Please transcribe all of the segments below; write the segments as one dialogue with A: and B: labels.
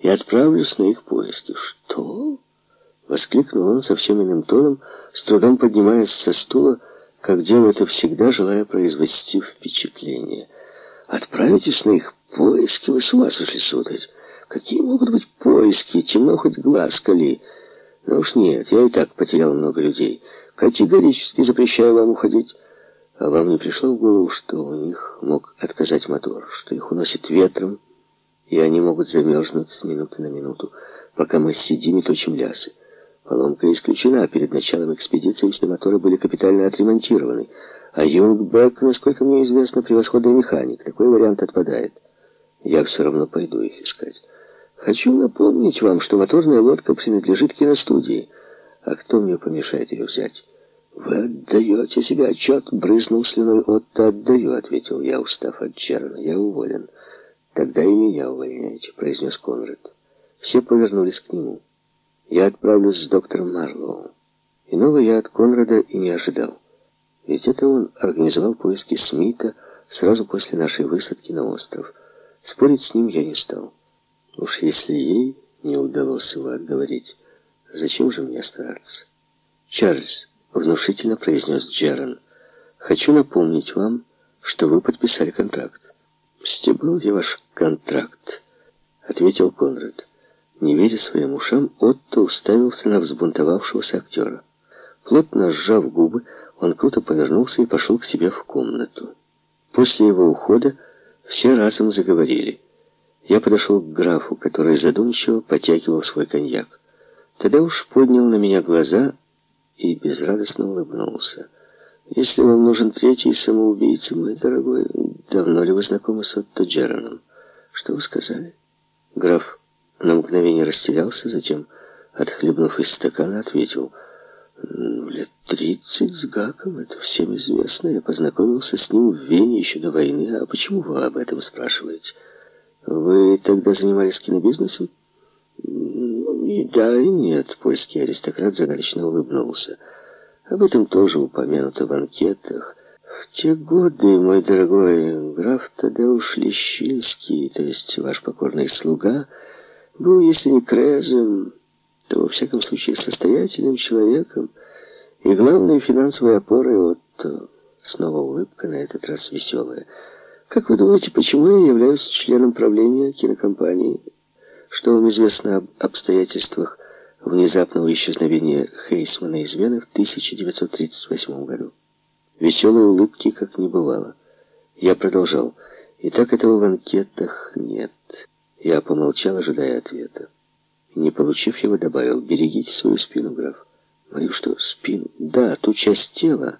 A: и отправлюсь на их поиски. Что? Воскликнул он совсем иным тоном, с трудом поднимаясь со стула, как делал это всегда, желая произвести впечатление. Отправитесь на их поиски? Вы с ума сошли, сударь? Какие могут быть поиски? Темно хоть глаз кали. Ну уж нет, я и так потерял много людей. Категорически запрещаю вам уходить. А вам не пришло в голову, что у них мог отказать мотор, что их уносит ветром, и они могут замерзнуть с минуты на минуту, пока мы сидим и точим лясы? Поломка исключена. Перед началом экспедиции все моторы были капитально отремонтированы. А Юнгбек, насколько мне известно, превосходный механик. Такой вариант отпадает. Я все равно пойду их искать. Хочу напомнить вам, что моторная лодка принадлежит киностудии. А кто мне помешает ее взять? Вы отдаете себе отчет, брызнул слюной. Отто отдаю, ответил я, устав от Черна. Я уволен. Тогда и меня увольняйте, произнес Конрад. Все повернулись к нему. Я отправлюсь с доктором Марлоу. Иного я от Конрада и не ожидал. Ведь это он организовал поиски Смита сразу после нашей высадки на остров. Спорить с ним я не стал. Уж если ей не удалось его отговорить, зачем же мне стараться? Чарльз, внушительно произнес Джерон, хочу напомнить вам, что вы подписали контракт. «Стебл ли ваш контракт?» — ответил Конрад. Не веря своим ушам, Отто уставился на взбунтовавшегося актера. Плотно сжав губы, он круто повернулся и пошел к себе в комнату. После его ухода все разом заговорили. Я подошел к графу, который задумчиво потягивал свой коньяк. Тогда уж поднял на меня глаза и безрадостно улыбнулся. «Если вам нужен третий самоубийца, мой дорогой, давно ли вы знакомы с Отто Джераном?» «Что вы сказали?» Граф на мгновение растерялся, затем, отхлебнув из стакана, ответил, «Ну, лет тридцать с Гаком, это всем известно. Я познакомился с ним в Вене еще до войны. А почему вы об этом спрашиваете? Вы тогда занимались кинобизнесом?» «Ну, и да, и нет», — польский аристократ загадочно улыбнулся. «Об этом тоже упомянуто в анкетах». В те годы, мой дорогой граф Тадеуш Лещинский, то есть ваш покорный слуга, был, если не крезом, то, во всяком случае, состоятельным человеком и главной финансовой опорой от... Снова улыбка, на этот раз веселая. Как вы думаете, почему я являюсь членом правления кинокомпании? Что вам известно об обстоятельствах внезапного исчезновения Хейсмана из Вены в 1938 году? Веселой улыбки как не бывало. Я продолжал. Итак, этого в анкетах нет. Я помолчал, ожидая ответа. Не получив его, добавил, берегите свою спину, граф. Мою что, спину? Да, ту часть тела,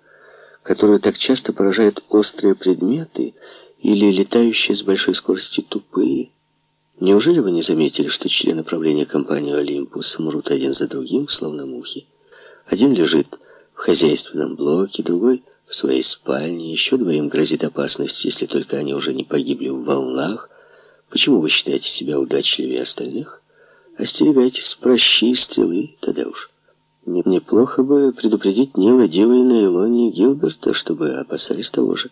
A: которую так часто поражают острые предметы или летающие с большой скоростью тупые. Неужели вы не заметили, что члены правления компании «Олимпус» мрут один за другим, словно мухи? Один лежит в хозяйственном блоке, другой в своей спальне, еще двоим грозит опасность, если только они уже не погибли в волнах, Почему вы считаете себя удачливее остальных? Остерегайтесь прощи стрелы, Тадеуш. Неплохо бы предупредить Нила, Илони и Гилберта, чтобы опасались того же.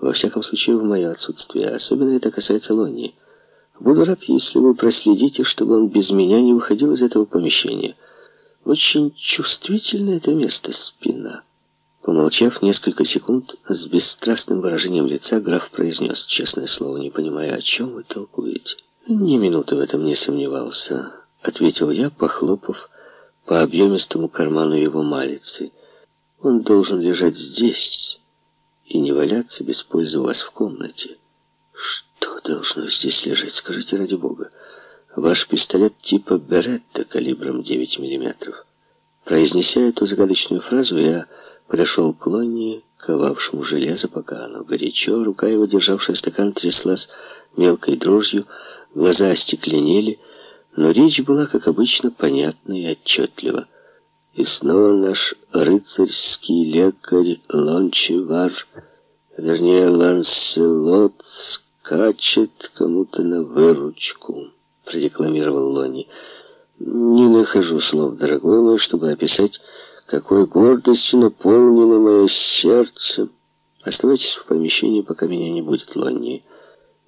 A: Во всяком случае, в мое отсутствие. Особенно это касается Лони. Буду рад, если вы проследите, чтобы он без меня не выходил из этого помещения. Очень чувствительное это место, спина. Помолчав несколько секунд, с бесстрастным выражением лица граф произнес, честное слово, не понимая, о чем вы толкуете. «Ни минуты в этом не сомневался», — ответил я, похлопав по объемистому карману его малицы. «Он должен лежать здесь и не валяться без пользы у вас в комнате». «Что должно здесь лежать, скажите ради бога? Ваш пистолет типа Беретта калибром 9 миллиметров». Произнеся эту загадочную фразу, я подошел к Лонни, ковавшему железо, пока оно горячо. Рука его, державшая стакан, тряслась мелкой дрожью, глаза остекленели, но речь была, как обычно, понятна и отчетлива. И снова наш рыцарский лекарь Лончевар, вернее, Ланселот, скачет кому-то на выручку, продекламировал Лони. Не нахожу слов, дорогой мой, чтобы описать какой гордостью наполнило мое сердце. Оставайтесь в помещении, пока меня не будет, Лонни.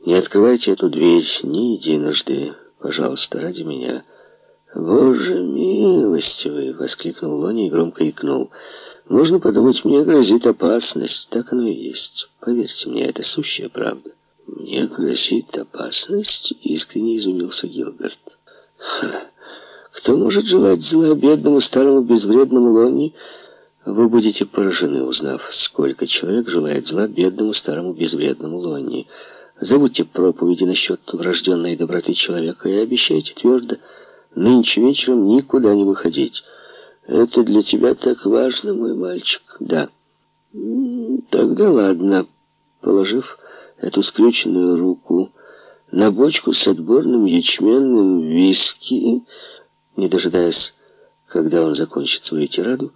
A: Не открывайте эту дверь ни единожды, Пожалуйста, ради меня. «Боже милостивый!» — воскликнул Лони и громко икнул. «Можно подумать, мне грозит опасность. Так оно и есть. Поверьте мне, это сущая правда». «Мне грозит опасность?» — искренне изумился Гилберт. «Кто может желать зла бедному, старому, безвредному Лони?» Вы будете поражены, узнав, сколько человек желает зла бедному, старому, безвредному Лонни. Забудьте проповеди насчет врожденной доброты человека и обещайте твердо нынче вечером никуда не выходить. Это для тебя так важно, мой мальчик? Да. Тогда ладно. Положив эту скрюченную руку на бочку с отборным ячменным виски, не дожидаясь, когда он закончит свою тираду,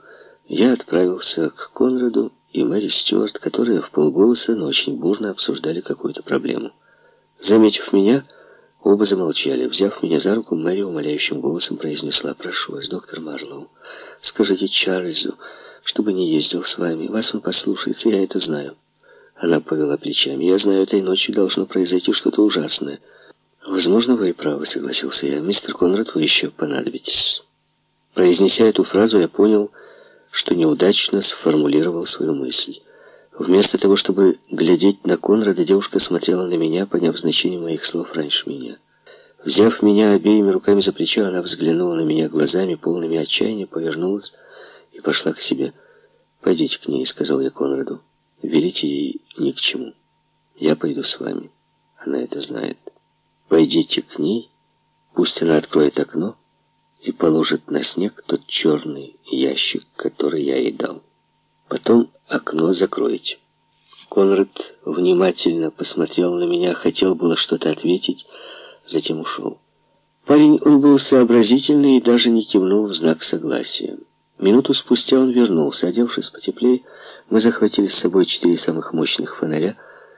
A: я отправился к Конраду и Мэри Стюарт, которые в полголоса, но очень бурно обсуждали какую-то проблему. Заметив меня, оба замолчали. Взяв меня за руку, Мэри умоляющим голосом произнесла, «Прошу вас, доктор Марлоу, скажите Чарльзу, чтобы не ездил с вами. Вас он послушается, я это знаю». Она повела плечами. «Я знаю, этой ночью должно произойти что-то ужасное». «Возможно, вы и правы», — согласился я. «Мистер Конрад, вы еще понадобитесь». Произнеся эту фразу, я понял, что неудачно сформулировал свою мысль. Вместо того, чтобы глядеть на Конрада, девушка смотрела на меня, поняв значение моих слов раньше меня. Взяв меня обеими руками за плечо, она взглянула на меня глазами, полными отчаяния, повернулась и пошла к себе. «Пойдите к ней», — сказал я Конраду. «Велите ей ни к чему. Я пойду с вами. Она это знает. Пойдите к ней, пусть она откроет окно, и положит на снег тот черный ящик, который я ей дал. Потом окно закроете. Конрад внимательно посмотрел на меня, хотел было что-то ответить, затем ушел. Парень, он был сообразительный и даже не кивнул в знак согласия. Минуту спустя он вернулся. Одевшись потеплее, мы захватили с собой четыре самых мощных фонаря,